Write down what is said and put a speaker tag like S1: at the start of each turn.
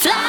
S1: Fly!